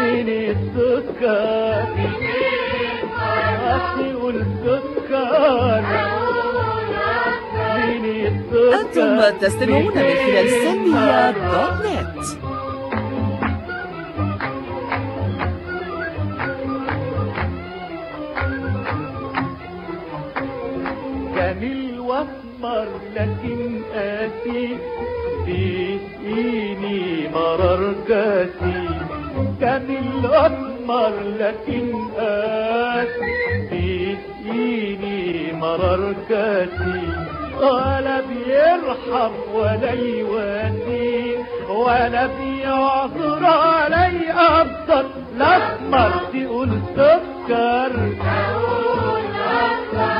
مين السكر مين السكر أنتم تستمعون من خلال سلمية دوت نت. جميل واسمر لكن قاسي بيسقيني مرار كاسي جميل واسمر لكن قاسي بيسقيني مرار كاسي ولا بيرحم ولا يواسي ولا بيعذر ولا يقدر الاسمر تقول سكر.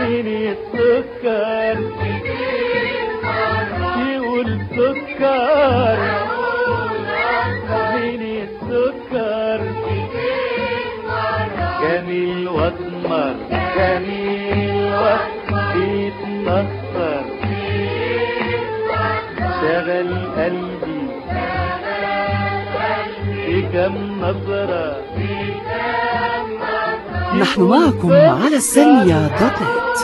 مين السكر واسمر جميل واسمر بيتمخر شغل قلبي في كم نظرة نحن معكم على السلمية دوت نت.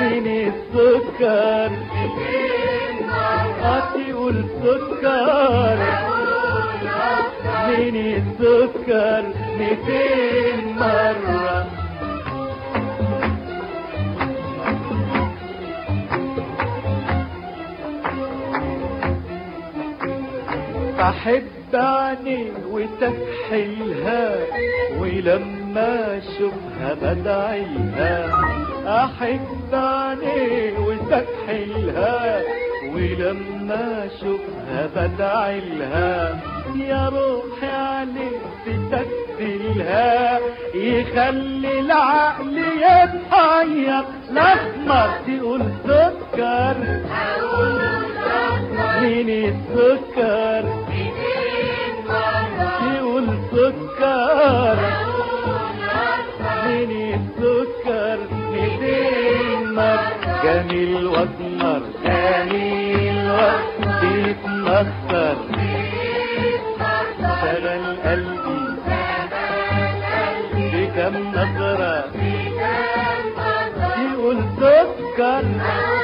مين السكر هتقول سكر مين السكر. ميتين مرة. بحب عيني وتكحلها ولما أشوفها بدعيها. أحب عيني وتكحلها ولما أشوفها بدعي لها يا روحي عليك تتكفلها يخلي العقل يتحير الاسمر تقول سكر. مين السكر؟ يقول سكر. مين السكر؟ ميتين مر جميل وأسمر. جميل وأسمر. نظرة في كم يقول سكر. آه.